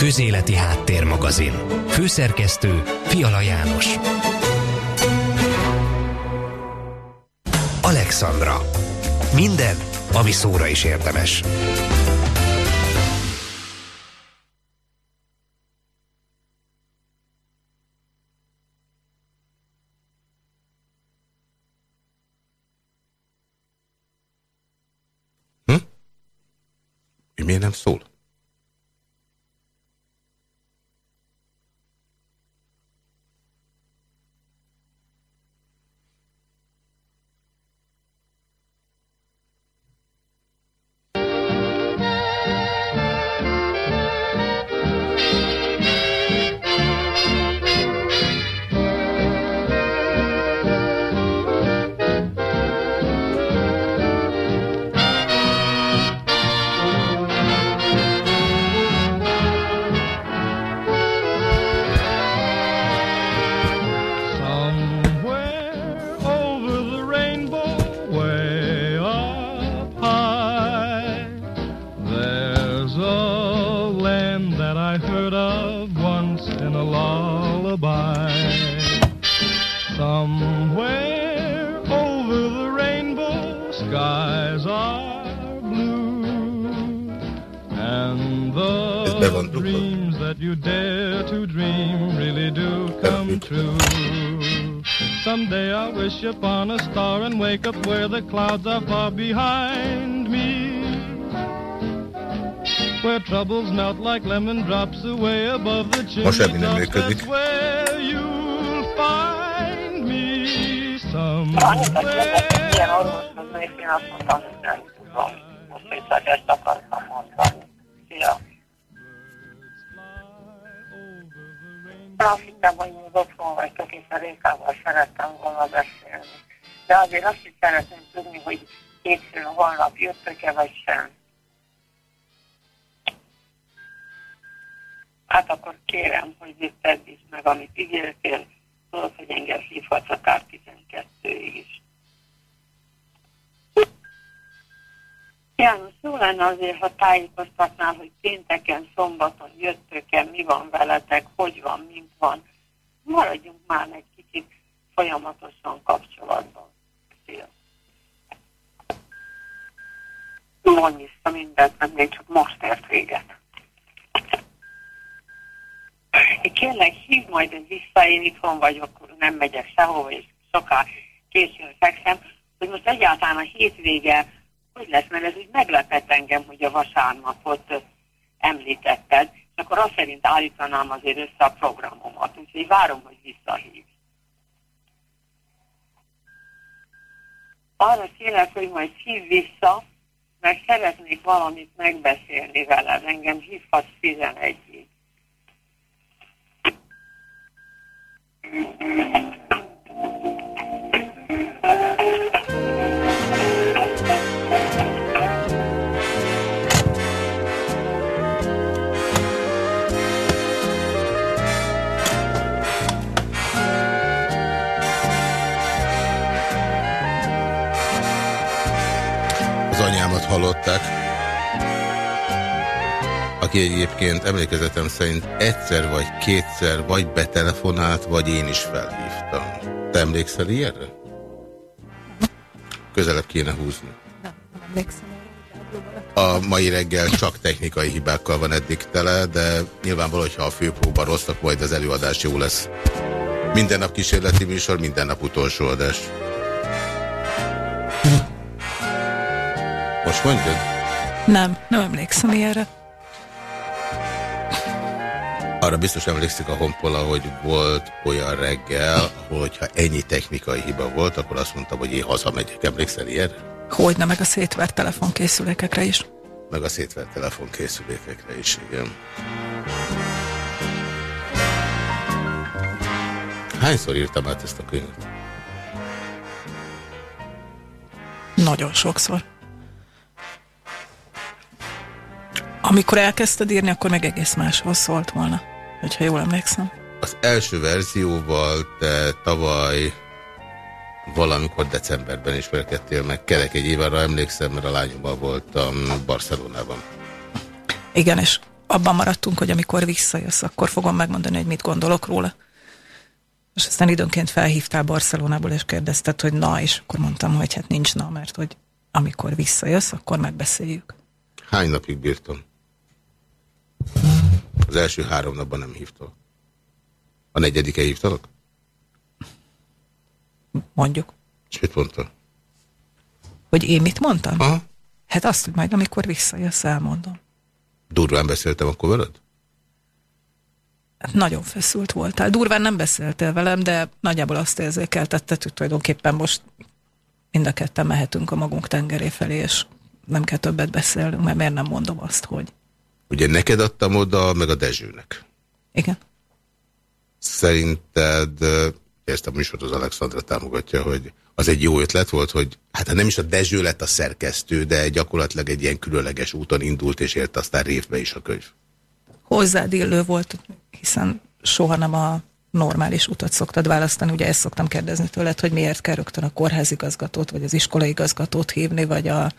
Közéleti Háttérmagazin. Főszerkesztő Fiala János. Alexandra. Minden, ami szóra is érdemes. Hm? Miért nem szól? Somewhere over the rainbow, skies are blue. And the dreams that you dare to dream really do come true. Someday I'll wish upon a star and wake up where the clouds are far behind me. Where troubles melt like lemon drops away above the chimney tops. Somewhere. Azt hittem, hogy még otthon vagytok, és a Rékával szerettem volna beszélni. De azért azt is szeretném tudni, hogy hétfőn holnap jöttök-e, vagy sem. Hát akkor kérem, hogy itt tedd is meg, amit ígértél. Hogy engem hívhatsz akár 12-ig is. János, jó lenne azért, ha tájékoztatnál, hogy pénteken, szombaton jöttök-e, mi van veletek, hogy van, mint van. Maradjunk már egy kicsit folyamatosan kapcsolatban. Szia! Jól vissza mindent, mert még csak most ért véget. Kérlek, hív majd vissza, én itthon vagyok, nem megyek sehova, és soká későn fekszem, hogy most egyáltalán a hétvége hogy lesz, mert ez úgy meglepett engem, hogy a vasárnapot említetted, és akkor azt szerint állítanám azért össze a programomat, úgyhogy várom, hogy visszahív. Arra kérlek, hogy majd hív vissza, mert szeretnék valamit megbeszélni veled. Engem hívhatsz 11-ig. Anyámat hallották, aki egyébként emlékezetem szerint egyszer vagy kétszer vagy betelefonált, vagy én is felhívtam. Te emlékszel ilyenre? Közelebb kéne húzni. Nem, nem emlékszem. A mai reggel csak technikai hibákkal van eddig tele, de nyilvánvaló, hogyha a főpróba rosszak, majd az előadás jó lesz. Minden nap kísérleti műsor, minden nap utolsó adás. Most mondjad? Nem, nem emlékszem ilyenre. Arra biztos emlékszik a Honpola, hogy volt olyan reggel, hogyha ennyi technikai hiba volt, akkor azt mondtam, hogy én hazamegyek. Emlékszel ilyenre? Hogyne, meg a szétvert telefonkészülékekre is. Meg a szétvert telefonkészülékekre is, igen. Hányszor írtam át ezt a könyvet? Nagyon sokszor. Amikor elkezdted írni, akkor meg egész máshoz szólt volna, hogyha jól emlékszem. Az első verzióval te tavaly valamikor decemberben ismerkedtél meg. Kerek egy év arra emlékszem, mert a lányommal voltam Barcelonában. Igen, és abban maradtunk, hogy amikor visszajössz, akkor fogom megmondani, hogy mit gondolok róla. És aztán időnként felhívtál Barcelonából, és kérdezted, hogy na, és akkor mondtam, hogy hát nincs na, mert hogy amikor visszajössz, akkor megbeszéljük. Hány napig bírtam? Az első három napban nem hívtal. A negyedike hívtalak? Mondjuk. És mit mondta? Hogy én mit mondtam? Aha. Hát azt, hogy majd amikor visszajössz, elmondom. Durván beszéltem akkor veled? Hát nagyon feszült voltál. Durván nem beszéltél velem, de nagyjából azt érzékeltetted, hogy tulajdonképpen most mind a ketten mehetünk a magunk tengeré felé, és nem kell többet beszélnünk, mert miért nem mondom azt, hogy... Ugye neked adtam oda, meg a Dezsőnek. Igen. Szerinted, ezt a műsort az Alexandra támogatja, hogy az egy jó ötlet volt, hogy hát nem is a Dezső lett a szerkesztő, de gyakorlatilag egy ilyen különleges úton indult, és ért aztán révbe is a könyv. Hozzád illő volt, hiszen soha nem a normális utat szoktad választani. Ugye ezt szoktam kérdezni tőled, hogy miért kell rögtön a kórházigazgatót, vagy az iskolai hívni, vagy a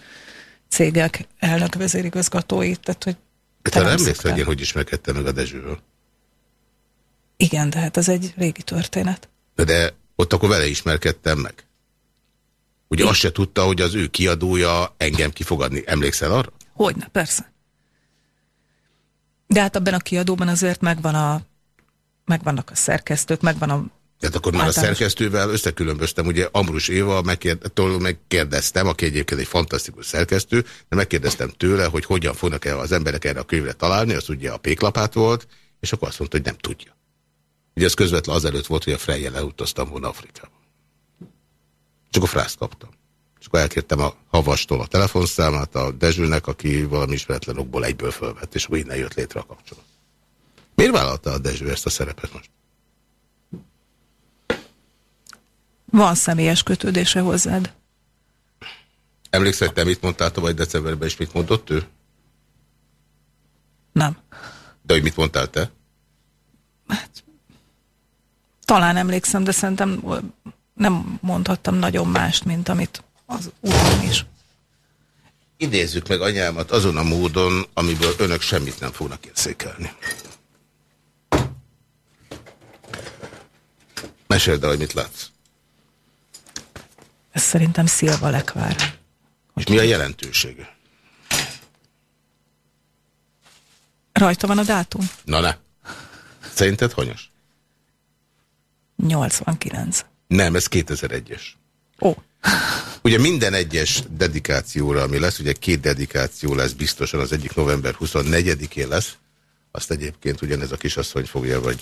cégek elnök vezérigazgatóit. Tehát, hogy te nem emlékszel, hogy én hogy ismerkedtem meg a Dezsőről? Igen, de hát ez egy régi történet. De, de ott akkor vele ismerkedtem meg. Ugye azt se tudta, hogy az ő kiadója engem kifogadni. Emlékszel arra? Hogyne, persze. De hát abban a kiadóban azért megvan a, megvannak a szerkesztők, megvan a tehát akkor már a szerkesztővel összekülönböztem, ugye Ambrus Éva megkérdeztem, aki egyébként egy fantasztikus szerkesztő, de megkérdeztem tőle, hogy hogyan fognak -e az emberek erre a könyvre találni, az ugye a péklapát volt, és akkor azt mondta, hogy nem tudja. Ugye ez közvetlen azelőtt volt, hogy a Frejjel elutaztam volna Afrikába. Csak a frászt kaptam. És akkor elkértem a Havastól a telefonszámát, a Dezsőnek, aki valami ismeretlen okból egyből fölvett, és akkor innen jött létre a kapcsolat. Miért vállalta a Dezső ezt a szerepet most? Van személyes kötődése hozzád. Emlékszel, te mit mondtál vagy decemberben, és mit mondott ő? Nem. De hogy mit mondtál te? Hát, talán emlékszem, de szerintem nem mondhattam nagyon mást, mint amit az uram is. Idézzük meg anyámat azon a módon, amiből önök semmit nem fognak érzékelni. Meséld el, hogy mit látsz. Ez szerintem Szilva lekvár. És mi a jelentősége? Rajta van a dátum? Na ne. Szerinted hanyas? 89. Nem, ez 2001-es. Ó. Ugye minden egyes dedikációra, ami lesz, ugye két dedikáció lesz biztosan, az egyik november 24-én lesz, azt egyébként ugyanez a kisasszony fogja, vagy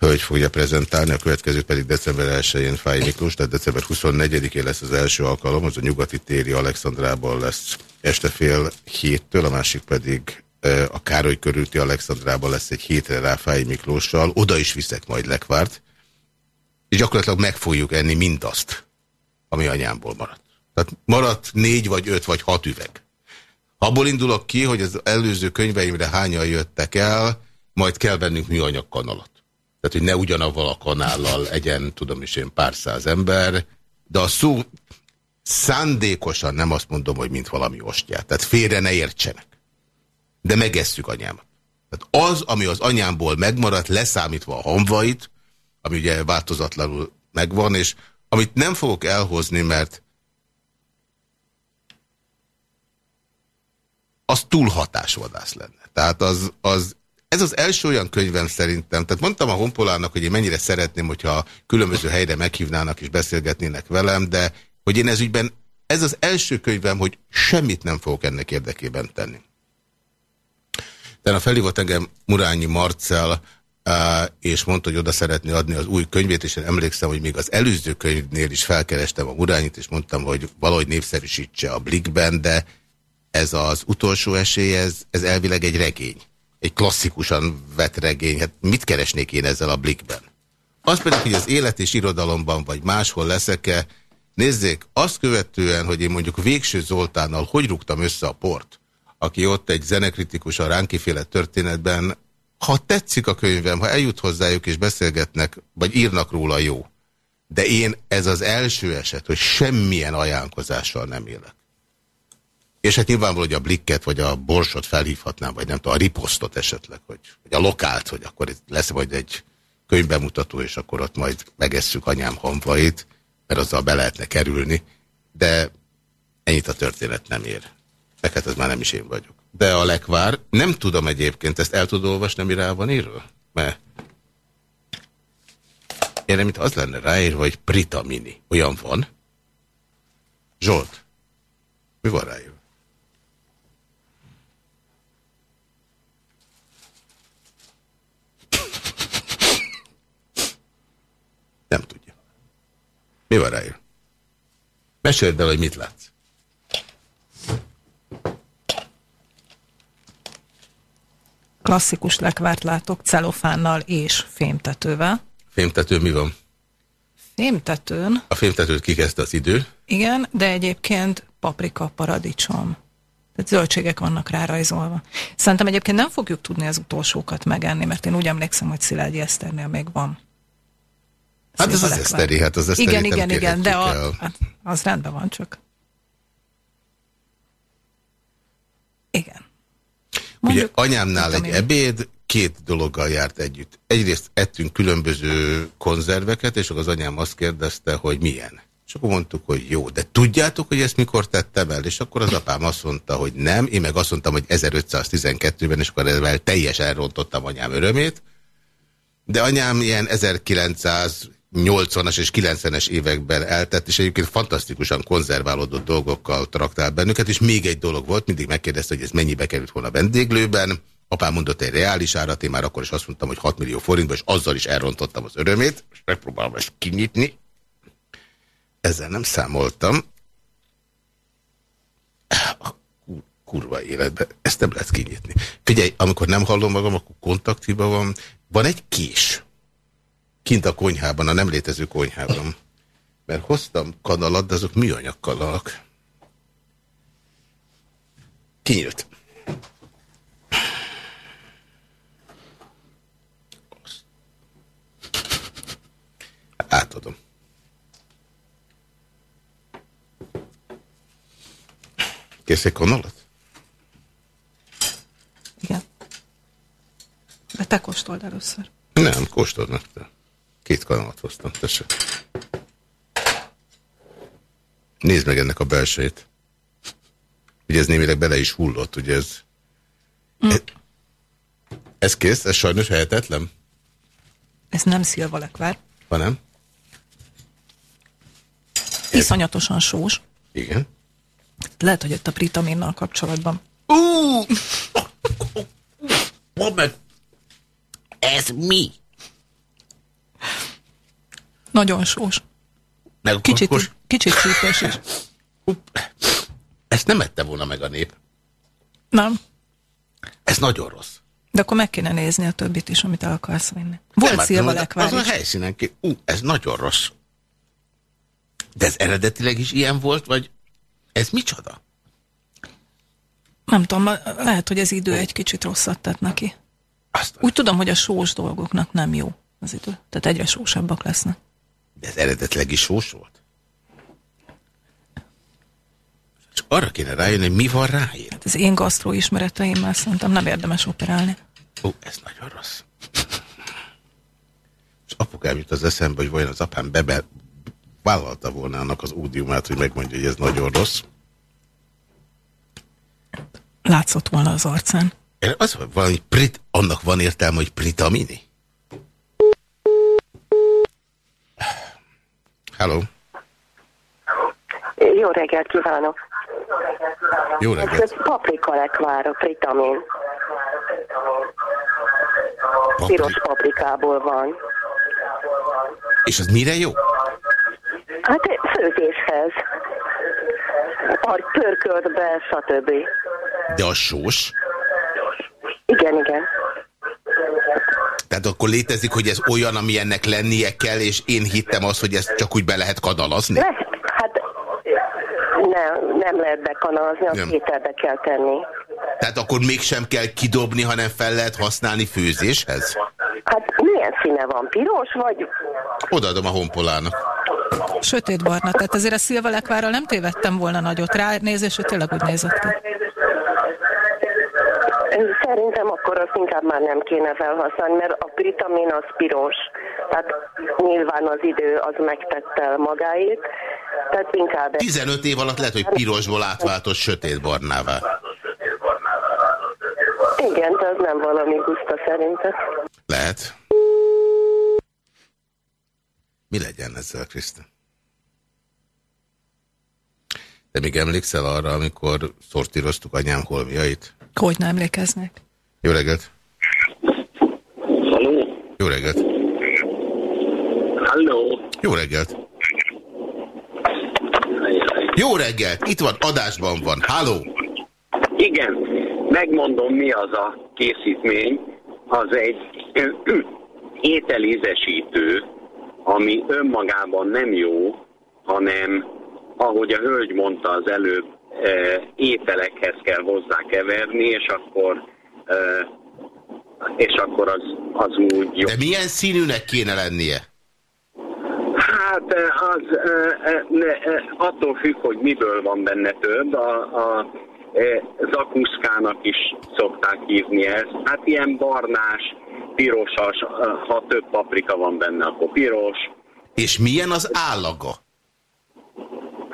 hölgy fogja prezentálni, a következő pedig december 1-én Fáj Miklós, tehát december 24-én lesz az első alkalom, az a nyugati téri Alexandrában lesz este fél héttől, a másik pedig a Károly körülti Alexandrában lesz egy hétre rá Fáj Miklóssal, oda is viszek majd lekvárt, és gyakorlatilag meg fogjuk enni mindazt, ami anyámból maradt. Tehát maradt négy vagy öt vagy hat üveg. Abból indulok ki, hogy az előző könyveimre hányan jöttek el, majd kell vennünk műanyag kanalat. Tehát, hogy ne ugyanavval a kanállal egyen, tudom is én, pár száz ember, de a szó szándékosan nem azt mondom, hogy mint valami ostját. Tehát félre ne értsenek. De megesszük anyámat. Tehát az, ami az anyámból megmaradt, leszámítva a hamvait, ami ugye változatlanul megvan, és amit nem fogok elhozni, mert az túl hatásvadász lenne. Tehát az, az ez az első olyan könyvem szerintem, tehát mondtam a honpolának, hogy én mennyire szeretném, hogyha különböző helyre meghívnának és beszélgetnének velem, de hogy én ez ügyben, ez az első könyvem, hogy semmit nem fogok ennek érdekében tenni. De a felhívott engem Murányi Marcel, és mondta, hogy oda szeretné adni az új könyvét, és én emlékszem, hogy még az előző könyvnél is felkerestem a Murányit, és mondtam, hogy valahogy népszerűsítse a Blikben, de ez az utolsó esély, ez, ez elvileg egy regény egy klasszikusan vett regény. Hát mit keresnék én ezzel a blikben? Az pedig, hogy az élet és irodalomban vagy máshol leszek-e, nézzék, azt követően, hogy én mondjuk Végső Zoltánnal hogy rúgtam össze a port, aki ott egy zenekritikus a ránkiféle történetben, ha tetszik a könyvem, ha eljut hozzájuk és beszélgetnek, vagy írnak róla, jó. De én ez az első eset, hogy semmilyen ajánlkozással nem élek. És hát nyilvánvaló, hogy a blikket, vagy a borsot felhívhatnám, vagy nem tudom, a riposztot esetleg, hogy, vagy a lokált, hogy akkor lesz majd egy könyvbemutató, és akkor ott majd megesszük anyám honvait, mert azzal be lehetne kerülni, de ennyit a történet nem ér. Meg hát ez már nem is én vagyok. De a lekvár, nem tudom egyébként, ezt el tudod olvasni, ami rá van írva? Mert erre, mint az lenne ráírva, hogy Prita Mini. Olyan van? Zsolt, mi van ráírva? Nem tudja. Mi van ráírva? Meséld el, hogy mit látsz. Klasszikus lekvárt látok, celofánnal és fémtetővel. Fémtető mi van? Fémtetőn. A fémtetőt kikezdte az idő. Igen, de egyébként paprika, paradicsom. Tehát zöldségek vannak rárajzolva. Szerintem egyébként nem fogjuk tudni az utolsókat megenni, mert én úgy emlékszem, hogy Szilágyi Eszternél még van. Hát ez az Eszteri, hát az Eszteri Igen, igen, igen, de a, hát az rendben van, csak... Igen. Mondjuk, Ugye anyámnál egy ebéd két dologgal járt együtt. Egyrészt ettünk különböző konzerveket, és akkor az anyám azt kérdezte, hogy milyen. És akkor mondtuk, hogy jó, de tudjátok, hogy ezt mikor tettem el? És akkor az apám azt mondta, hogy nem, én meg azt mondtam, hogy 1512-ben, és akkor ezzel teljesen elrontottam anyám örömét. De anyám ilyen 1980-as és 90-es években eltett, és egyébként fantasztikusan konzerválódott dolgokkal traktál bennünket, és még egy dolog volt, mindig megkérdezte, hogy ez mennyibe került volna vendéglőben, Apám mondott egy reális árat, én már akkor is azt mondtam, hogy 6 millió forintba, és azzal is elrontottam az örömét, és megpróbálom ezt kinyitni. Ezzel nem számoltam. A kurva életbe, ezt nem lehet kinyitni. Figyelj, amikor nem hallom magam, akkor kontaktíva van. Van egy kés. Kint a konyhában, a nem létező konyhában. Mert hoztam kanalat, de azok műanyag kanalak. Kinyílt. Átadom. Kész egy kanalat? Igen. De te kóstold először. Nem, kóstold meg te. Két kanalat hoztam, tessék. Nézd meg ennek a belsejét. Ugye ez némileg bele is hullott, ugye ez... Mm. Ez, ez kész? Ez sajnos helyetetlen? Ez nem szilvalekvár. Hanem? Iszonyatosan sós. Igen. Lehet, hogy ott a pritaminnal kapcsolatban. Uh! meg! Ez mi? Nagyon sós. Meg kicsit, kos... kicsit csípős is. Ezt nem ette volna meg a nép. Nem. Ez nagyon rossz. De akkor meg kéne nézni a többit is, amit el akarsz venni. Volt szilvalekvár Az a helyszínen ki. Uh, ez nagyon rossz. De ez eredetileg is ilyen volt, vagy ez micsoda? Nem tudom, lehet, hogy az idő egy kicsit rosszat tett neki. Aztán. Úgy tudom, hogy a sós dolgoknak nem jó az idő. Tehát egyre sósabbak lesznek. De ez eredetileg is sós volt? Csak arra kéne rájönni, hogy mi van ráír. Hát az én gasztró ismereteimmel szerintem nem érdemes operálni. Ó, ez nagyon rossz. És apukám jut az eszembe, hogy vajon az apám bebe, vállalta volna annak az ódiumát, hogy megmondja, hogy ez nagyon rossz. Látszott volna az arcán. Az, valami prit, annak van értelme, hogy pritamini? Hello. Jó reggelt kívánok. Jó reggelt. Ez paprika lekvár, a pritamin. Papri... Piros paprikából van. És az mire jó? Hát főzéshez. A pörköltbe, stb. De a sós? Igen, igen. Tehát akkor létezik, hogy ez olyan, ami ennek lennie kell, és én hittem azt, hogy ezt csak úgy be lehet kanalazni? Le, hát nem, nem lehet bekanalazni, a kételbe kell tenni. Tehát akkor mégsem kell kidobni, hanem fel lehet használni főzéshez? Hát milyen színe van? Piros vagy? Odaadom a honpolának. Sötét barna, tehát azért a szilvalekvárral nem tévedtem volna nagyot rá, nézésre tényleg úgy nézett ki. Szerintem akkor azt inkább már nem kéne felhasználni, mert a britamin az piros, tehát nyilván az idő az megtette magáit, tehát inkább... 15 év alatt lehet, hogy pirosból átváltott sötétbarnává. Igen, de az nem valami guszta szerintem. Lehet. Mi legyen ezzel, Kriszta? De még emlékszel arra, amikor szortíroztuk anyám holmiait? Hogy nem emlékeznek. Jó reggelt! Halló? Jó reggelt! Halló? Jó reggelt! Jó reggelt! Itt van, adásban van. Halló! Igen, megmondom mi az a készítmény. Az egy ételízesítő, ami önmagában nem jó, hanem ahogy a hölgy mondta az előbb, ételekhez kell hozzákeverni, és akkor és akkor az, az úgy jó. De milyen színűnek kéne lennie? Hát az attól függ, hogy miből van benne több. A, a zakuszkának is szokták hívni ezt. Hát ilyen barnás, pirosas, ha több paprika van benne, akkor piros. És milyen az állaga?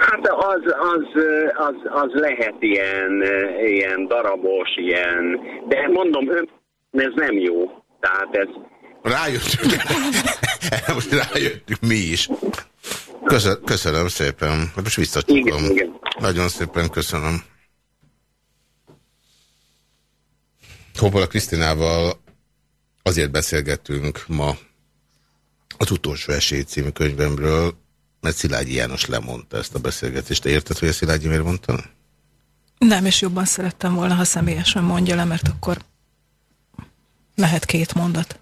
Hát az, az, az, az lehet ilyen, ilyen darabos, ilyen, de mondom, ez nem jó. Tehát ez... Rájöttünk. Most rájöttünk mi is. Köszönöm, köszönöm szépen. Most visszacsukom. Nagyon szépen köszönöm. Hopola Krisztinával azért beszélgetünk ma az utolsó esély című könyvemről, mert Szilágyi János lemondta ezt a beszélgetést. Te érted, hogy a Szilágyi miért mondta? Nem, és jobban szerettem volna, ha személyesen mondja le, mert akkor lehet két mondat.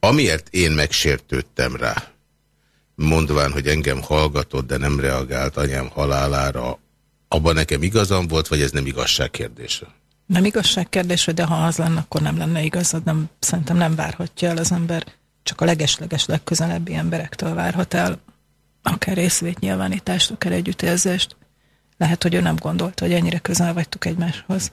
Amiért én megsértődtem rá, mondván, hogy engem hallgatott, de nem reagált anyám halálára, abban nekem igazam volt, vagy ez nem igazság kérdése? Nem igazság kérdése, de ha az lenne, akkor nem lenne igazad. Nem, szerintem nem várhatja el az ember, csak a legesleges legközelebbi emberektől várhat el akár részvétnyilvánítást, akár együttérzést. Lehet, hogy ő nem gondolta, hogy ennyire közel vagytok egymáshoz.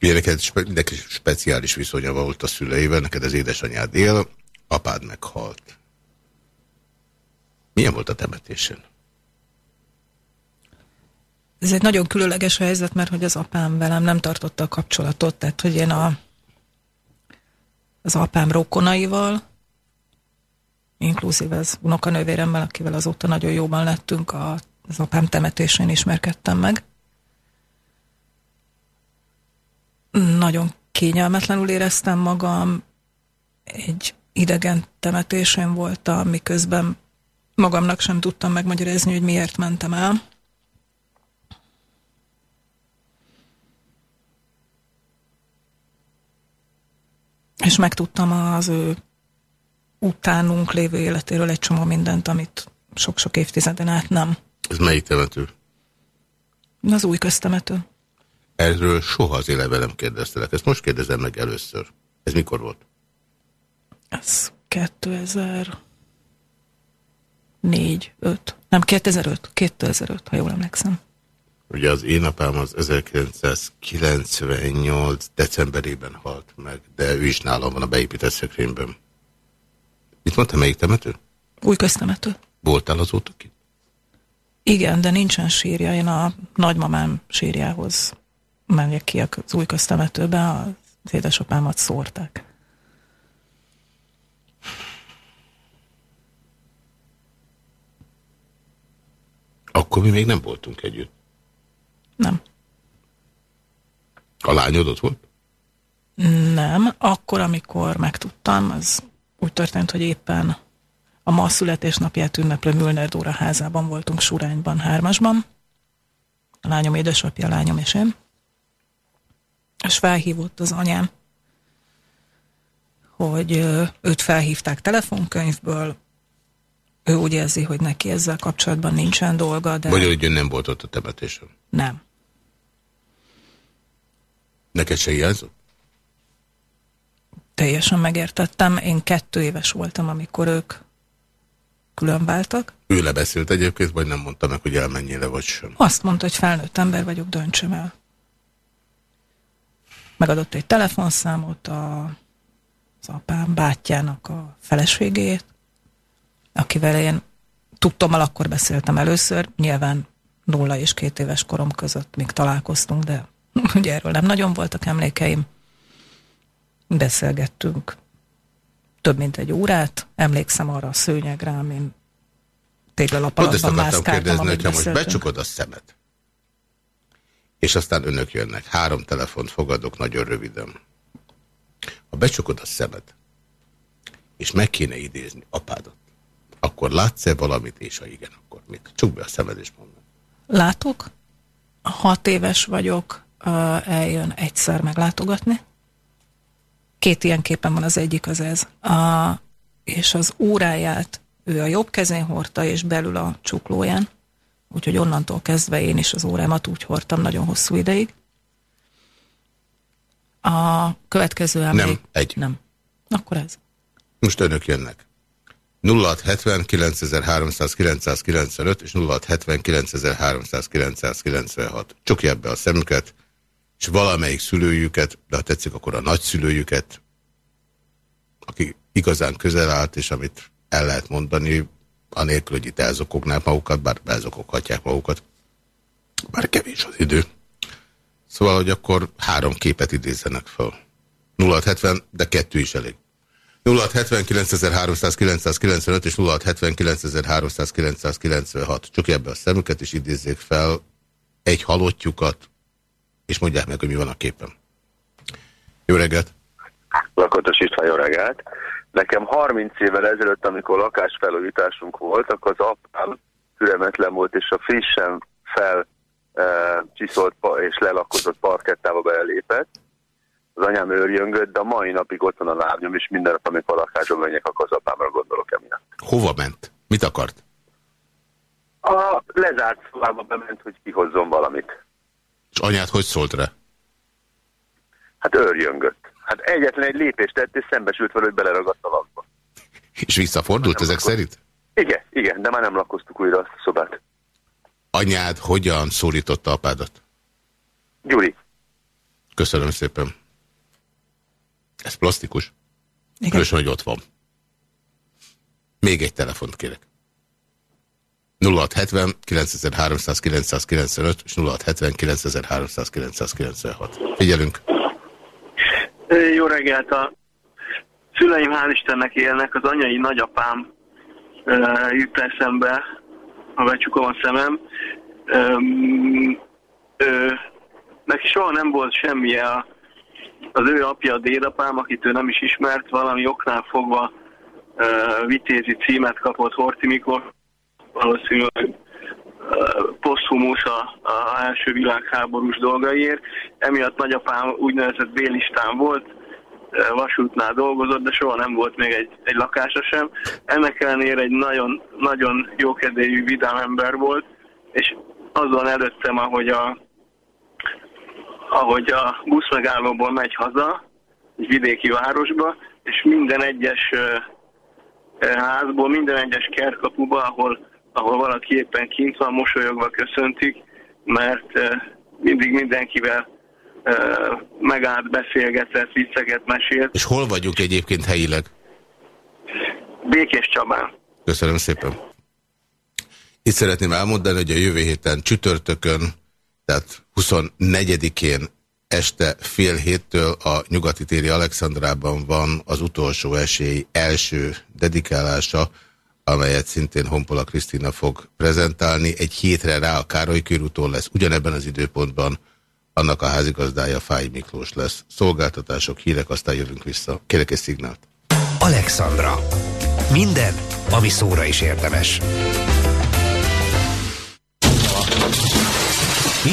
Ugye neked, neked speciális viszonya volt a szüleivel, neked az édesanyád él, apád meghalt. Milyen volt a temetésen? Ez egy nagyon különleges helyzet, mert hogy az apám velem nem tartotta a kapcsolatot, tehát hogy én a, az apám rokonaival, inkluzív az unokanővéremmel, akivel azóta nagyon jóban lettünk, a, az apám temetésén ismerkedtem meg. Nagyon kényelmetlenül éreztem magam, egy idegen temetésén voltam, miközben magamnak sem tudtam megmagyarázni, hogy miért mentem el. És megtudtam az ő utánunk lévő életéről egy csomó mindent, amit sok-sok évtizeden át nem. Ez melyik temető? Az új köztemető. Erről soha az életben nem kérdeztelek. Ezt most kérdezem meg először. Ez mikor volt? Ez 2004, 5. Nem, 2005. 2005, ha jól emlékszem. Ugye az én apám az 1998 decemberében halt meg, de ő is nálam van a beépített szekrényben. Mit mondta, melyik temető? Új köztemető. Voltál azóta ki? Igen, de nincsen sírja. Én a nagymamám sírjához menjek ki az új köztemetőbe, az édesapámat szórták. Akkor mi még nem voltunk együtt. Nem. A lányod ott volt? Nem. Akkor, amikor megtudtam, az úgy történt, hogy éppen a ma születésnapját ünneplő Mülner Dóra házában voltunk Surányban, hármasban. A lányom édesapja, a lányom és én. És felhívott az anyám, hogy őt felhívták telefonkönyvből, ő úgy érzi, hogy neki ezzel kapcsolatban nincsen dolga, de... Vagy hogy nem volt ott a temetésen? Nem. Neked se hiányzott? Teljesen megértettem. Én kettő éves voltam, amikor ők külön váltak. Ő lebeszélt egyébként, vagy nem mondta meg, hogy elmenjél vagy sem? Azt mondta, hogy felnőtt ember vagyok, döntsem el. Megadott egy telefonszámot a, az apám bátyjának a feleségét, akivel én tudtommal akkor beszéltem először, nyilván nulla és két éves korom között még találkoztunk, de ugye erről nem nagyon voltak emlékeim. Beszélgettünk több mint egy órát, emlékszem arra a szőnyegre, amin téglalapalapban mászkáltam, kérdezni, hogyha most becsukod a szemed, és aztán önök jönnek, három telefont fogadok nagyon röviden. Ha becsukod a szemed, és meg kéne idézni apádat, akkor látsz-e valamit, és ha igen, akkor mit? Csuk be a szemed, és mondd. Látok. Hat éves vagyok, eljön egyszer meglátogatni. Két ilyen képen van, az egyik az ez. A, és az óráját ő a jobb kezén hordta, és belül a csuklóján. Úgyhogy onnantól kezdve én is az órámat úgy hordtam nagyon hosszú ideig. A következő emlék... Nem, egy. Nem. Akkor ez. Most önök jönnek. 0670 9395 és 0670 9396. Csukja ebbe a szemüket, és valamelyik szülőjüket, de ha tetszik, akkor a nagyszülőjüket, aki igazán közel állt, és amit el lehet mondani, anélkül, hogy itt elzokognák magukat, bár elzokoghatják magukat, bár kevés az idő. Szóval, hogy akkor három képet idézzenek fel. 0670, de kettő is elég. 0679.395 és 0679.396. Csak ebbe a szemüket, és idézzék fel egy halottjukat, és mondják meg, hogy mi van a képen. Jó reggelt! Lakatos István, jó reggelt! Nekem 30 évvel ezelőtt, amikor lakásfelújításunk volt, akkor az apám türelmetlen volt, és a frissen fel e, csiszolt és lelakozott parkettába belépett, az anyám őrjöngött, de a mai napig ott van a lábnyom, és minden nap, amikor a lakásba menjek, akkor az apámra gondolok emiatt. Hova ment? Mit akart? A lezárt szobába bement, hogy kihozzon valamit. És anyát hogy szólt rá? Hát őrjöngött. Hát egyetlen egy lépést tett, és szembesült vele, hogy beleragadt a lakba. És visszafordult ezek lakos... szerint? Igen, igen, de már nem lakoztuk újra azt a szobát. Anyád hogyan szólította apádat? Gyuri. Köszönöm szépen. Ez plastikus? Igen. Különösen, hogy ott van. Még egy telefont kérek. 0670 9300 995 és 0670 9300 996. Figyelünk! Jó reggelt! A szüleim hál' Istennek élnek, az anyai nagyapám uh, jut eszembe, ha becsukom a szemem. Um, uh, neki soha nem volt semmi a az ő apja, a dédapám, akit ő nem is ismert, valami oknál fogva uh, vitézi címet kapott Horti Mikor, valószínűleg poszthumusz a, a első világháborús dolgaiért. Emiatt nagyapám úgynevezett bélistán volt, vasútnál dolgozott, de soha nem volt még egy, egy lakása sem. Ennek ellenére egy nagyon, nagyon jókedélyű, vidám ember volt, és azon előttem, ahogy a ahogy a buszmegállóból megy haza, egy vidéki városba, és minden egyes házból, minden egyes kertkapuba, ahol, ahol valaki éppen kint van, mosolyogva köszöntik, mert mindig mindenkivel megállt, beszélgetett, vicceget mesélt. És hol vagyunk egyébként helyileg? Békés Csabán. Köszönöm szépen. Itt szeretném elmondani, hogy a jövő héten csütörtökön tehát 24-én este fél héttől a Nyugati téri Alexandrában van az utolsó esély első dedikálása, amelyet szintén Honpola Krisztina fog prezentálni. Egy hétre rá a Károly körútól lesz, ugyanebben az időpontban annak a házigazdája Fáj Miklós lesz. Szolgáltatások, hírek, aztán jövünk vissza. Kérek egy szignált. Alexandra. Minden, ami szóra is érdemes. Mi?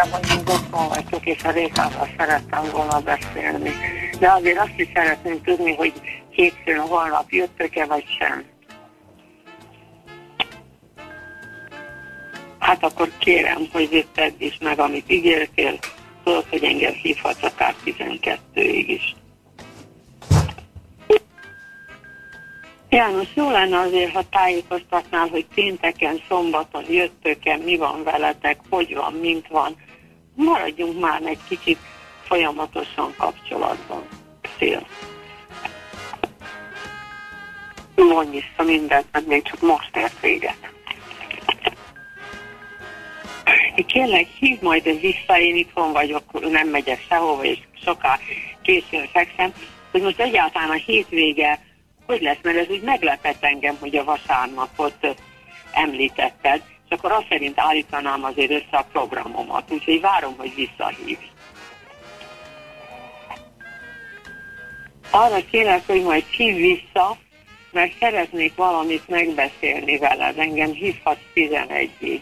Hogy mind otthon vagytok, és a Rékával szerettem volna beszélni. De azért azt is szeretném tudni, hogy hétfőn holnap jöttök-e, vagy sem. Hát akkor kérem, hogy tedd is meg, amit ígértél. Tudod, hogy engem hívhatsz akár 12-ig is. János, jó lenne azért, ha tájékoztatnál, hogy pénteken, szombaton jöttök-e, mi van veletek, hogy van, mint van. Maradjunk már egy kicsit folyamatosan kapcsolatban. Szél. Mondj vissza mindent, mert még csak most ért véget. Kérlek, hívd majd vissza, én itthon vagyok, nem megyek sehova, és soká későn fekszem, hogy most egyáltalán a hétvége hogy lesz, mert ez úgy meglepett engem, hogy a vasárnapot említetted, és akkor azt szerint állítanám azért össze a programomat, úgyhogy várom, hogy visszahívj. Arra kérek, hogy majd hív vissza, mert szeretnék valamit megbeszélni veled. Engem hívhatsz 11-ig.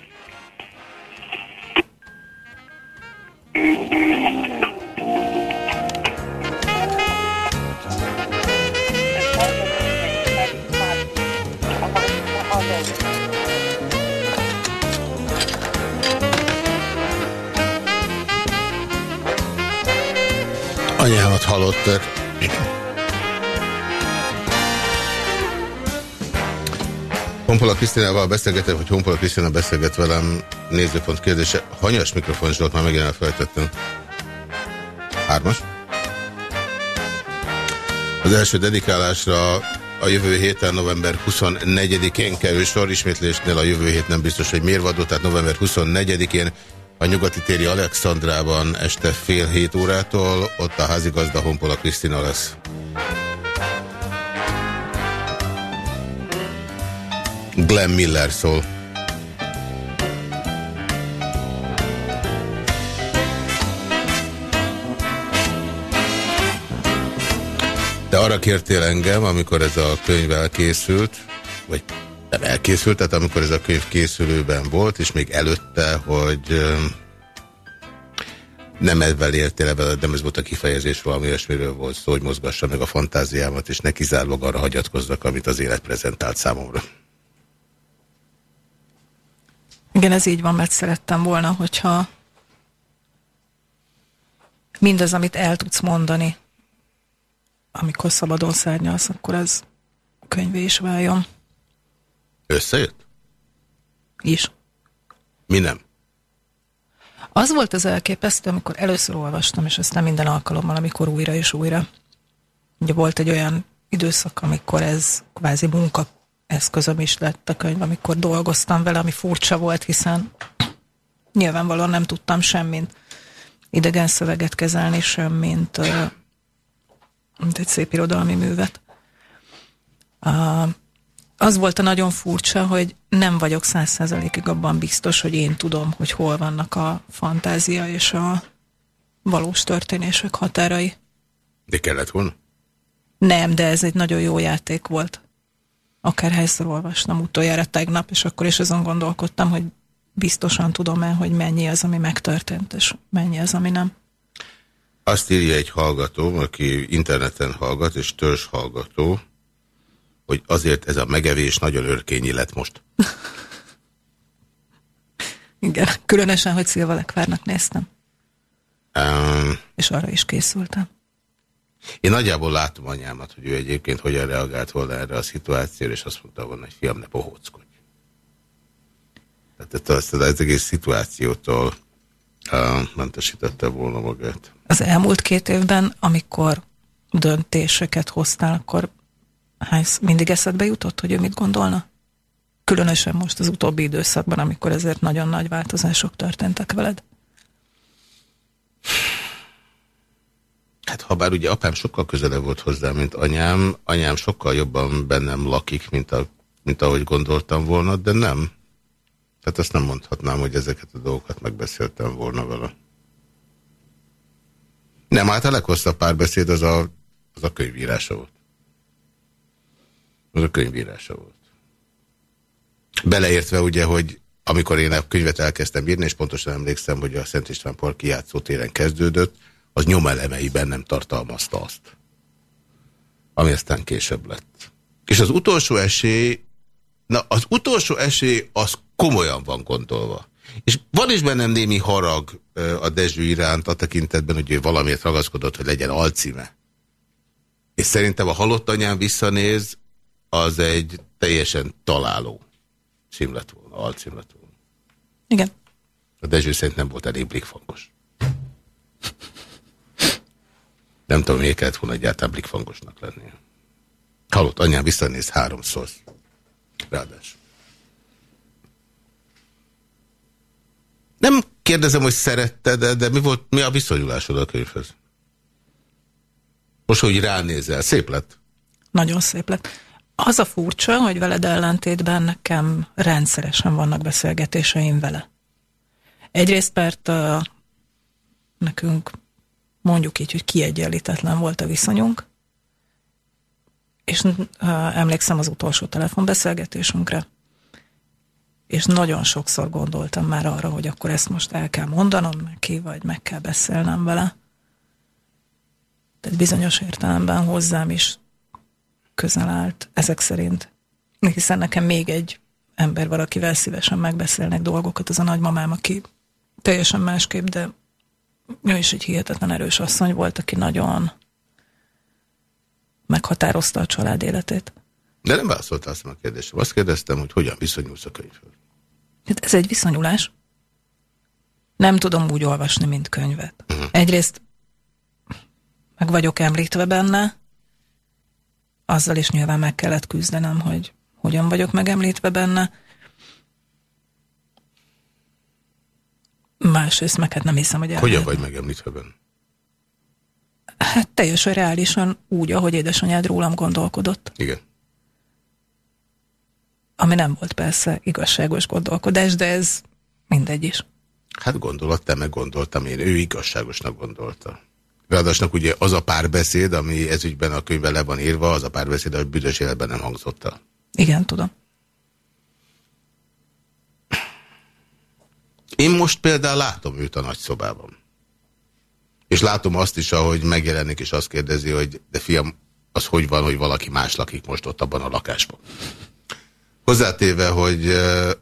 Anyámat hallottak. Honpola Krisztinával beszélgetem, hogy Honpola Krisztina beszélget velem nézőpont kérdése. Hanyas mikrofon Zsolt, már megint elfelejtettem. Hármas? Az első dedikálásra a jövő héten, november 24-én kerül sor, ismétlésnél a jövő hét nem biztos, hogy mérvadó, tehát november 24-én a nyugati téri Alexandrában este fél hét órától, ott a házigazda Honpola Krisztina lesz. Glenn Miller szól. De arra kértél engem, amikor ez a könyv elkészült, vagy nem elkészült, tehát amikor ez a könyv készülőben volt, és még előtte, hogy nem ebben értél ebben, nem ez volt a kifejezés, valami olyasmiről volt szó, hogy mozgassa meg a fantáziámat, és ne kizárólag arra hagyatkozzak, amit az élet prezentált számomra. Igen, ez így van, mert szerettem volna, hogyha mindaz, amit el tudsz mondani, amikor szabadon szárnyalsz, akkor ez könyvé is váljon. Összejött? Is. Mi nem? Az volt az elképesztő, amikor először olvastam, és aztán minden alkalommal, amikor újra és újra. Ugye volt egy olyan időszak, amikor ez kvázi munka eszközöm is lett a könyv, amikor dolgoztam vele, ami furcsa volt, hiszen nyilvánvalóan nem tudtam semmint idegen szöveget kezelni, sem, mint, mint egy szép irodalmi művet. Az volt a nagyon furcsa, hogy nem vagyok száz százalékig abban biztos, hogy én tudom, hogy hol vannak a fantázia és a valós történések határai. De kellett volna? Nem, de ez egy nagyon jó játék volt. Akárhányszor olvastam utoljára tegnap, és akkor is azon gondolkodtam, hogy biztosan tudom el, hogy mennyi az, ami megtörtént, és mennyi az, ami nem. Azt írja egy hallgató, aki interneten hallgat, és törzs hallgató, hogy azért ez a megevés nagyon örkényi lett most. Igen, különösen, hogy Szilva Lekvárnak néztem. Um, és arra is készültem. Én nagyjából látom anyámat, hogy ő egyébként hogyan reagált volna erre a szituációra, és azt mondta volna, hogy fiam, ne bohóckodj. Tehát ezt az egész szituációtól uh, mentesítette volna magát. Az elmúlt két évben, amikor döntéseket hoztál, akkor hánysz, mindig eszedbe jutott, hogy ő mit gondolna? Különösen most az utóbbi időszakban, amikor ezért nagyon nagy változások történtek veled. Hát ha bár ugye apám sokkal közelebb volt hozzá, mint anyám, anyám sokkal jobban bennem lakik, mint, a, mint ahogy gondoltam volna, de nem. Tehát azt nem mondhatnám, hogy ezeket a dolgokat megbeszéltem volna vele. Nem, hát a leghosszabb párbeszéd az a, az a könyvírása volt. Az a könyvírása volt. Beleértve ugye, hogy amikor én a könyvet elkezdtem írni, és pontosan emlékszem, hogy a Szent István Park téren kezdődött, az nyomelemeiben nem tartalmazta azt. Ami aztán később lett. És az utolsó esély, na az utolsó esély az komolyan van gondolva. És van is bennem némi harag a Dezső iránt a tekintetben, hogy ő valamiért ragaszkodott, hogy legyen alcíme. És szerintem a halott anyám visszanéz, az egy teljesen találó cím lett volna, alcím lett volna. Igen. A Dezső szerint nem volt elég blikfangos. Nem tudom, miért kellett volna egyáltalán blikfangosnak lennie. Halott anyám visszanéz háromszor. Ráadásul. Nem kérdezem, hogy szerette, de, de mi, volt, mi a viszonyulásod a könyvhöz? Most, hogy ránézel, szép lett? Nagyon szép lett. Az a furcsa, hogy veled ellentétben nekem rendszeresen vannak beszélgetéseim vele. Egyrészt, mert uh, nekünk mondjuk így, hogy kiegyenlítetlen volt a viszonyunk, és uh, emlékszem az utolsó telefonbeszélgetésünkre, és nagyon sokszor gondoltam már arra, hogy akkor ezt most el kell mondanom neki, vagy meg kell beszélnem vele. Tehát bizonyos értelemben hozzám is közel állt, ezek szerint. Hiszen nekem még egy ember valakivel szívesen megbeszélnek dolgokat, az a nagymamám, aki teljesen másképp, de ő is egy hihetetlen erős asszony volt, aki nagyon meghatározta a család életét. De nem válaszoltál azt a kérdésre. Azt kérdeztem, hogy hogyan viszonyulsz a könyvhöz. Hát ez egy viszonyulás. Nem tudom úgy olvasni, mint könyvet. Uh mhm. -huh. Egyrészt meg vagyok említve benne, azzal is nyilván meg kellett küzdenem, hogy hogyan vagyok megemlítve benne. Másrészt meg hát nem hiszem, hogy... Hogyan vagy megemlítve benne? Hát teljesen reálisan úgy, ahogy édesanyád rólam gondolkodott. Igen. Ami nem volt persze igazságos gondolkodás, de ez mindegy is. Hát gondolat, te meg gondoltam én. Ő igazságosnak gondolta. Ráadásnak ugye az a párbeszéd, ami ezügyben a könyvben le van írva, az a párbeszéd, hogy büdös életben nem hangzott el. Igen, tudom. Én most például látom őt a nagyszobában. És látom azt is, ahogy megjelenik, és azt kérdezi, hogy de fiam, az hogy van, hogy valaki más lakik most ott abban a lakásban. Hozzátéve, hogy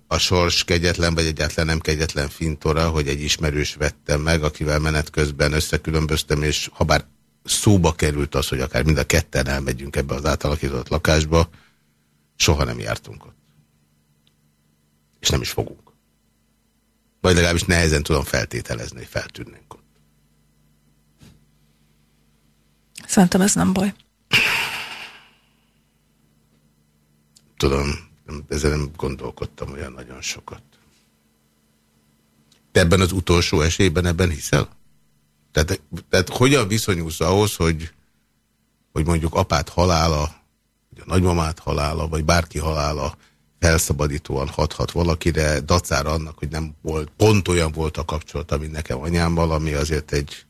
a sors kegyetlen, vagy egyáltalán nem kegyetlen fintora, hogy egy ismerős vettem meg, akivel menet közben összekülönböztem, és ha bár szóba került az, hogy akár mind a ketten elmegyünk ebbe az átalakított lakásba, soha nem jártunk ott. És nem is fogunk. Vagy legalábbis nehezen tudom feltételezni, hogy feltűnnénk ott. Szerintem ez nem baj. Tudom, ezzel nem gondolkodtam olyan nagyon sokat. Te ebben az utolsó esélyben ebben hiszel? Tehát, tehát hogyan viszonyulsz ahhoz, hogy, hogy mondjuk apát halála, vagy a nagymamát halála, vagy bárki halála felszabadítóan hathat valakire, dacára annak, hogy nem volt, pont olyan volt a kapcsolat, mint nekem anyámmal, ami azért egy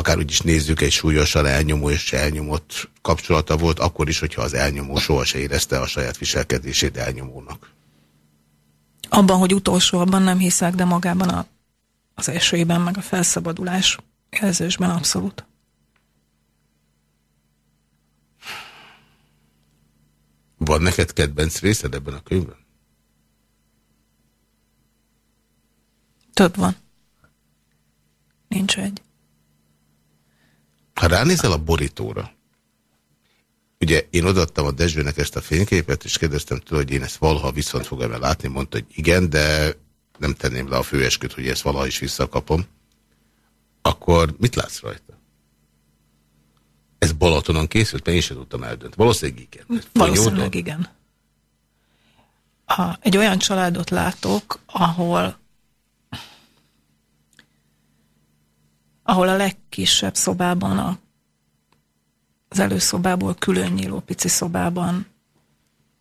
akár úgy is nézzük, egy súlyosan elnyomó és elnyomott kapcsolata volt, akkor is, hogyha az elnyomó soha érezte a saját viselkedését elnyomónak. Abban, hogy utolsó, abban nem hiszek, de magában a, az esőben, meg a felszabadulás jelzősben abszolút. Van neked kedvenc részed ebben a könyvben? Több van. Nincs egy. Ha ránézel a borítóra, ugye én odaadtam a Dezsőnek ezt a fényképet, és kérdeztem tőle, hogy én ezt valaha viszont fogom-e látni, mondta, hogy igen, de nem tenném le a főesküt, hogy ezt valaha is visszakapom. Akkor mit látsz rajta? Ez Balatonon készült, mert én sem tudtam eldönteni. Valószínűleg igen. Valószínűleg igen. Ha egy olyan családot látok, ahol ahol a legkisebb szobában, a, az előszobából külön nyíló pici szobában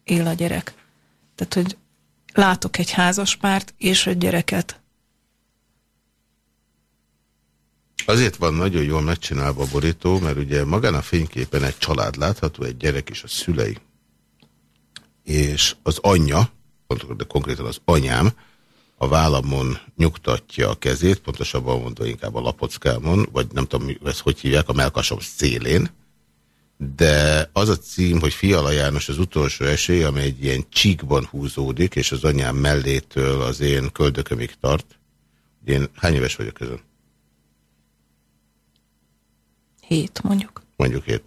él a gyerek. Tehát, hogy látok egy házaspárt és egy gyereket. Azért van nagyon jól megcsinálva a borító, mert ugye magán a fényképen egy család látható, egy gyerek és a szülei. És az anyja, konkrétan az anyám a vállamon nyugtatja a kezét, pontosabban mondva inkább a lapockámon, vagy nem tudom, ezt hogy hívják, a melkasom szélén, de az a cím, hogy Fiala János az utolsó esély, ami egy ilyen csíkban húzódik, és az anyám mellétől az én köldökömig tart. Én hány éves vagyok ezen? Hét, mondjuk. Mondjuk hét.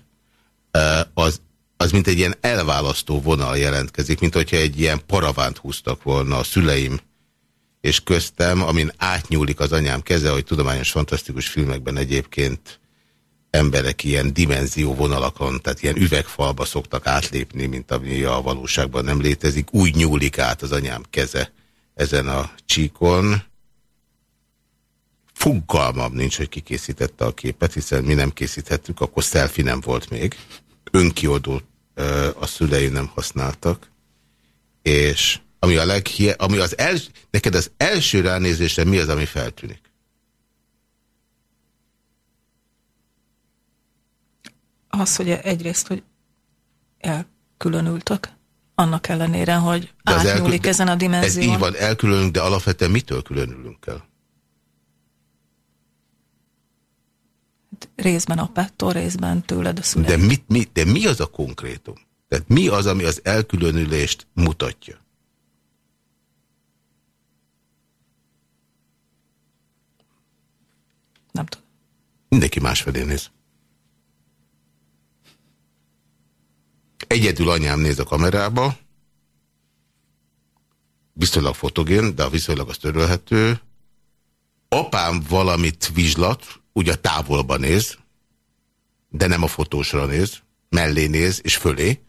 Az, az mint egy ilyen elválasztó vonal jelentkezik, mint hogyha egy ilyen paravánt húztak volna a szüleim és köztem, amin átnyúlik az anyám keze, hogy tudományos fantasztikus filmekben egyébként emberek ilyen dimenzió vonalakon, tehát ilyen üvegfalba szoktak átlépni, mint ami a valóságban nem létezik. Úgy nyúlik át az anyám keze ezen a csíkon. Fogalmam nincs, hogy kikészítette a képet, hiszen mi nem készíthettük, akkor selfie nem volt még. Önkioldót a szüleim nem használtak. És ami a leghie, ami az els, neked az első ránézésre mi az, ami feltűnik? Az, hogy egyrészt, hogy elkülönültek, annak ellenére, hogy de átnyúlik ezen a dimenzión. Ez így van, elkülönülünk, de alapvetően mitől különülünk el? Hát részben apától, részben tőled a. De, mit, mit, de mi az a konkrétum? Tehát mi az, ami az elkülönülést mutatja? Nem tudom. Mindenki másfelé néz. Egyedül anyám néz a kamerába, viszonylag fotogén, de viszonylag az törölhető. Apám valamit vizslat, ugye távolba néz, de nem a fotósra néz, mellé néz és fölé.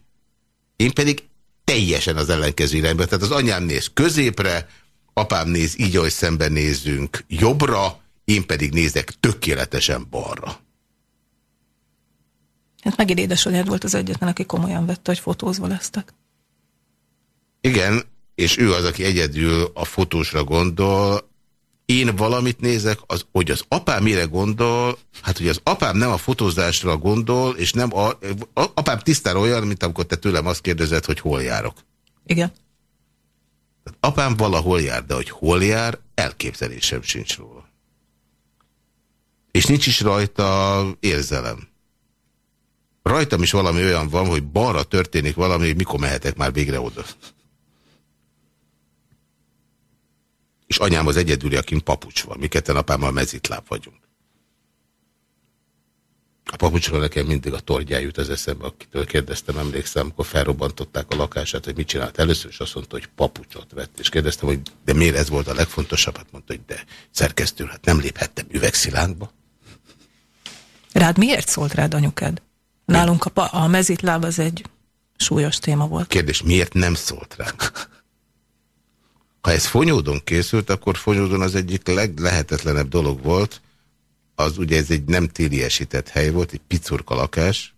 Én pedig teljesen az ellenkező irányba. Tehát az anyám néz középre, apám néz így, ahogy szemben nézzünk jobbra, én pedig nézek tökéletesen balra. Hát megint édesanyád volt az egyetlen, aki komolyan vette, hogy fotózva lesztek. Igen, és ő az, aki egyedül a fotósra gondol. Én valamit nézek, az, hogy az apám mire gondol, hát hogy az apám nem a fotózásra gondol, és nem a, a apám tisztára olyan, mint amikor te tőlem azt kérdezed, hogy hol járok. Igen. Apám valahol jár, de hogy hol jár, elképzelésem sincs róla. És nincs is rajta érzelem. Rajtam is valami olyan van, hogy balra történik valami, hogy mikor mehetek már végre oda. És anyám az egyedüli, akin papucs van. Mi ketten apámmal mezitláb vagyunk. A papucsról nekem mindig a torgyá jut az eszembe, akitől kérdeztem, emlékszem, amikor felrobbantották a lakását, hogy mit csinált először, és azt mondta, hogy papucsot vett. És kérdeztem, hogy de miért ez volt a legfontosabb? Hát mondta, hogy de szerkesztő, hát nem léphettem üvegszilánkba. Rád miért szólt rád anyukád? Nálunk a, a mezitláb az egy súlyos téma volt. Kérdés, miért nem szólt rám? Ha ez fonyódon készült, akkor fonyódon az egyik leglehetetlenebb dolog volt. Az ugye ez egy nem téliesített hely volt, egy picurka lakás,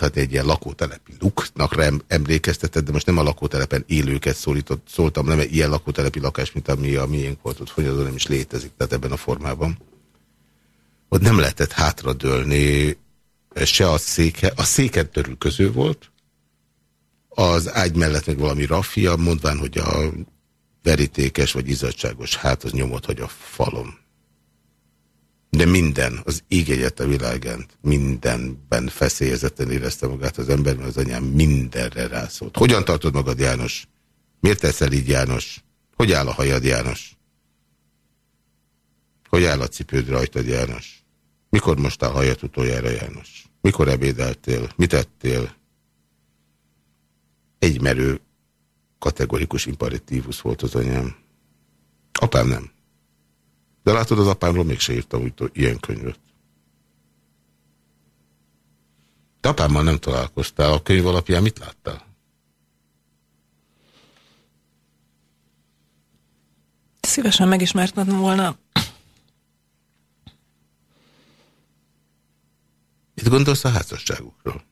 hát egy ilyen lakótelepi luknak emlékeztetett, de most nem a lakótelepen élőket szólított, szóltam, nem ilyen lakótelepi lakás, mint ami a miénk volt, ott fonyódon nem is létezik, tehát ebben a formában ott nem lehetett hátradőlni se a széke, a széken törülköző volt, az ágy mellett meg valami raffia, mondván, hogy a verítékes vagy izzadságos hát az nyomot, hogy a falom. De minden, az egyet a világán, mindenben feszélyezetten érezte magát az ember, mert az anyám mindenre rászólt. Hogyan tartod magad, János? Miért teszel így, János? Hogy áll a hajad, János? Hogy áll a cipőd rajtad, János? Mikor mostál hajat utoljára, János? Mikor ebédeltél? Mit ettél? Egymerő, kategorikus imperatívus volt az anyám. Apám nem. De látod, az apámról mégse írtam úgy, ilyen könyvet. Te apámmal nem találkoztál. A könyv alapján mit láttál? Szívesen megismertem volna Mit gondolsz a házasságukról?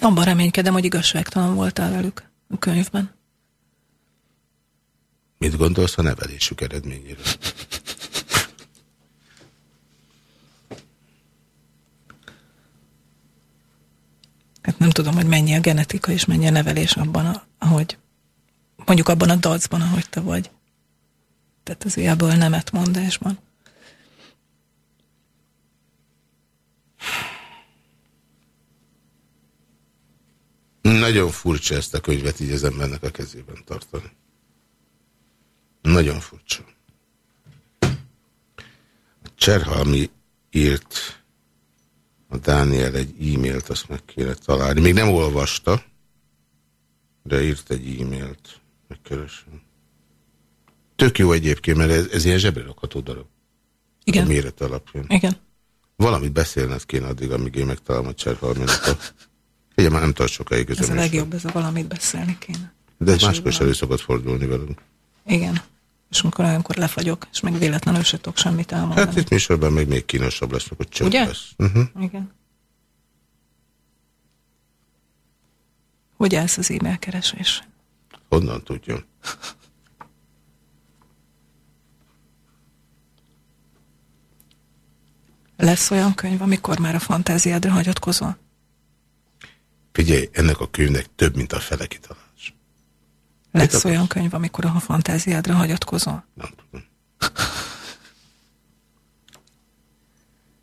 Abban reménykedem, hogy igazságtalan voltál velük a könyvben. Mit gondolsz a nevelésük eredményéről? Hát nem tudom, hogy mennyi a genetika és mennyi a nevelés abban, ahogy mondjuk abban a dacban, ahogy te vagy. Tehát az ilyebből nemet mondásban. Nagyon furcsa ezt a könyvet így az embernek a kezében tartani. Nagyon furcsa. A Cserhalmi írt a Dániel egy e-mailt, azt meg kéne találni. Még nem olvasta, de írt egy e-mailt. Megkeresem. Tök jó egyébként, mert ez, ez ilyen zsebre rakható darab. Igen. A méret alapján. Igen. Valamit beszélned kéne addig, amíg én megtalálom a Cserhalminak a Ugye már nem tart sokáig. Ez a legjobb, ez a valamit beszélni kéne. De ez máskor is elő szokott fordulni velünk. Igen. És amikor olyankor lefagyok, és meg véletlenül se tudok semmit elmondani. Hát itt műsorban még, még kínosabb lesz, hogy csönd Ugye? lesz. Uh -huh. Igen. Hogy állsz az e-mail keresés? Honnan tudjam? Lesz olyan könyv, amikor már a fantáziádra hagyatkozol? Figyelj, ennek a könyvnek több, mint a fele kitalálás. Lesz olyan könyv, amikor a fantáziádra hagyatkozol? Nem tudom.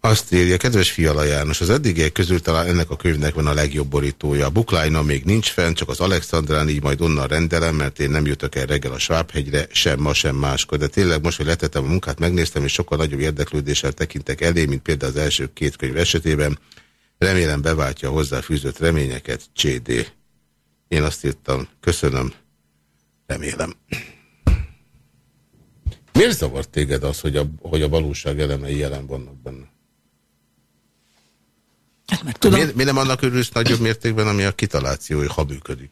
Azt írja, kedves Fiala János, az eddigiek közül talán ennek a könyvnek van a legjobb borítója. A buklájna még nincs fenn, csak az Alexandrán, így majd onnan rendelem, mert én nem jöttök el reggel a Svábhegyre, sem ma, sem máskor. De tényleg most, hogy letettem a munkát, megnéztem, és sokkal nagyobb érdeklődéssel tekintek elé, mint például az első két könyv esetében. Remélem beváltja a hozzáfűzött reményeket, CD. Én azt írtam, köszönöm, remélem. Miért zavart téged az, hogy a, hogy a valóság elemei jelen vannak benne? Hát meg tudom. Miért, miért nem annak örülsz nagyobb mértékben, ami a kitaláció, ha működik?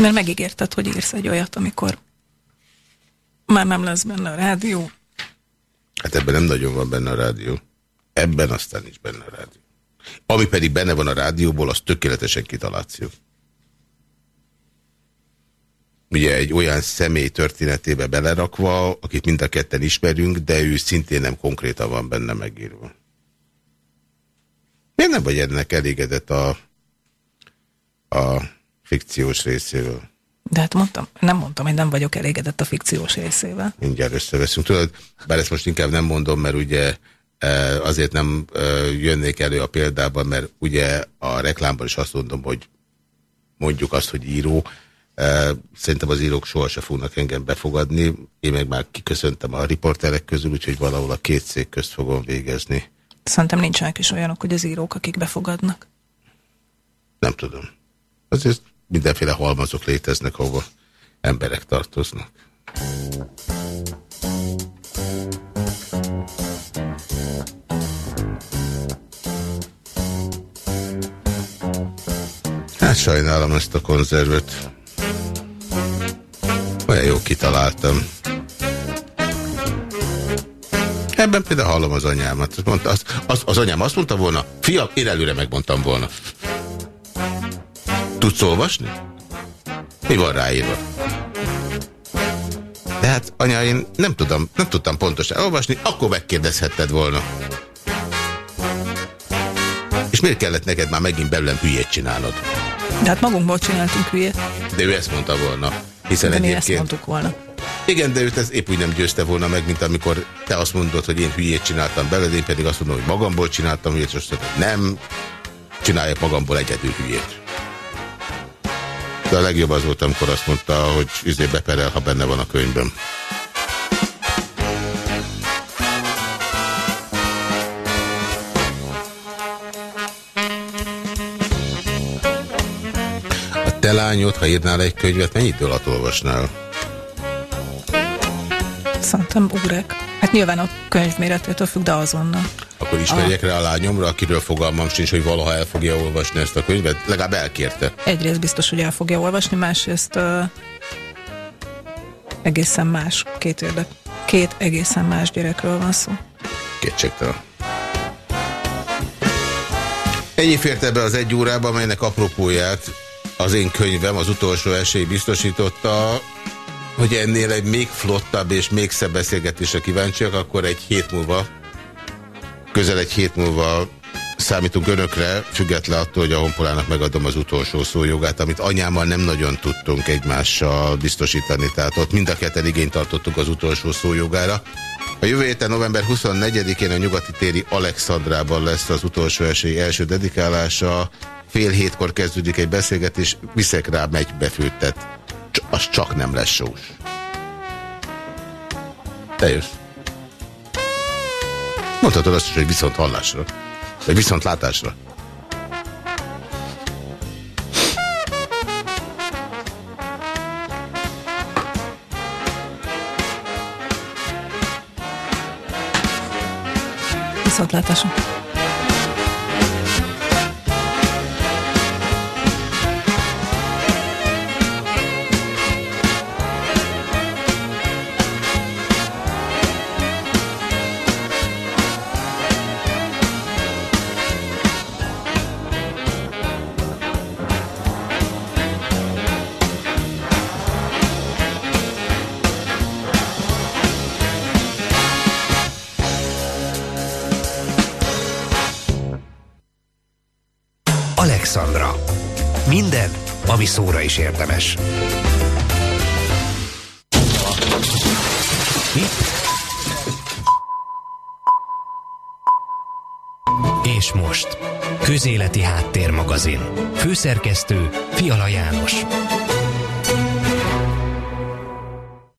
Mert megígérted, hogy írsz egy olyat, amikor már nem lesz benne a rádió, Hát ebben nem nagyon van benne a rádió. Ebben aztán nincs benne a rádió. Ami pedig benne van a rádióból, az tökéletesen kitaláció. Ugye egy olyan személy történetébe belerakva, akit mind a ketten ismerünk, de ő szintén nem konkrétan van benne megírva. Miért nem vagy ennek elégedett a, a fikciós részéről? De hát mondtam, nem mondtam, hogy nem vagyok elégedett a fikciós részével. Mindjárt összeveszünk. Tudod, bár ezt most inkább nem mondom, mert ugye e, azért nem e, jönnék elő a példában, mert ugye a reklámban is azt mondom, hogy mondjuk azt, hogy író. E, szerintem az írók sohasem fognak engem befogadni. Én meg már kiköszöntem a riporterek közül, úgyhogy valahol a két szék közt fogom végezni. Szerintem nincsenek is olyanok, hogy az írók, akik befogadnak. Nem tudom. Azért mindenféle halmazok léteznek, ahova emberek tartoznak. Hát sajnálom ezt a konzervet. Olyan jó kitaláltam. Ebben például hallom az anyámat. Mondta, az, az, az anyám azt mondta volna, fiam, én előre megmondtam volna. Tudsz olvasni? Mi van ráírva? De hát, anya, én nem, tudom, nem tudtam pontosan olvasni, akkor megkérdezhetted volna. És miért kellett neked már megint belőlem hülyét csinálnod? De hát magunkból csináltunk hülyét. De ő ezt mondta volna. Hiszen de mi egyébként... ezt mondtuk volna. Igen, de őt ez épp úgy nem győzte volna meg, mint amikor te azt mondod, hogy én hülyét csináltam beled, én pedig azt mondom, hogy magamból csináltam hülyét, és azt mondod, nem, csináljak magamból egyedül hülyét. De a legjobb az volt, amikor azt mondta, hogy izé beperel, ha benne van a könyvben. A te lányod, ha írnál egy könyvet, mennyit idő alatt olvasnál? Szerintem órák. Hát nyilván a könyv méretétől függ, de azonnal. Akkor ismerjek rá a lányomra, akiről fogalmam sincs, hogy valaha el fogja olvasni ezt a könyvet? Legalább elkérte. Egyrészt biztos, hogy el fogja olvasni, másrészt uh, egészen más két érdek. Két egészen más gyerekről van szó. Kétségtelen. Ennyi fért ebbe az egy órába, amelynek apropóját az én könyvem, az utolsó esély biztosította, hogy ennél egy még flottabb és még szebb beszélgetésre kíváncsiak, akkor egy hét múlva, közel egy hét múlva számítunk önökre, független attól, hogy a honpolának megadom az utolsó szójogát, amit anyámmal nem nagyon tudtunk egymással biztosítani, tehát ott mind a ketten igényt tartottuk az utolsó szójogára. A jövő héten november 24-én a nyugati téri Alexandrában lesz az utolsó esély első dedikálása. Fél hétkor kezdődik egy beszélgetés, viszek rá megy befőttet. Az csak nem lesz sós. Te. Mondhatod azt is, hogy viszont hallásra. Vagy viszont látásra. Viszontlátásra. Szóra is érdemes. Mi? És most, Közéleti Háttérmagazin. Főszerkesztő Fiala János.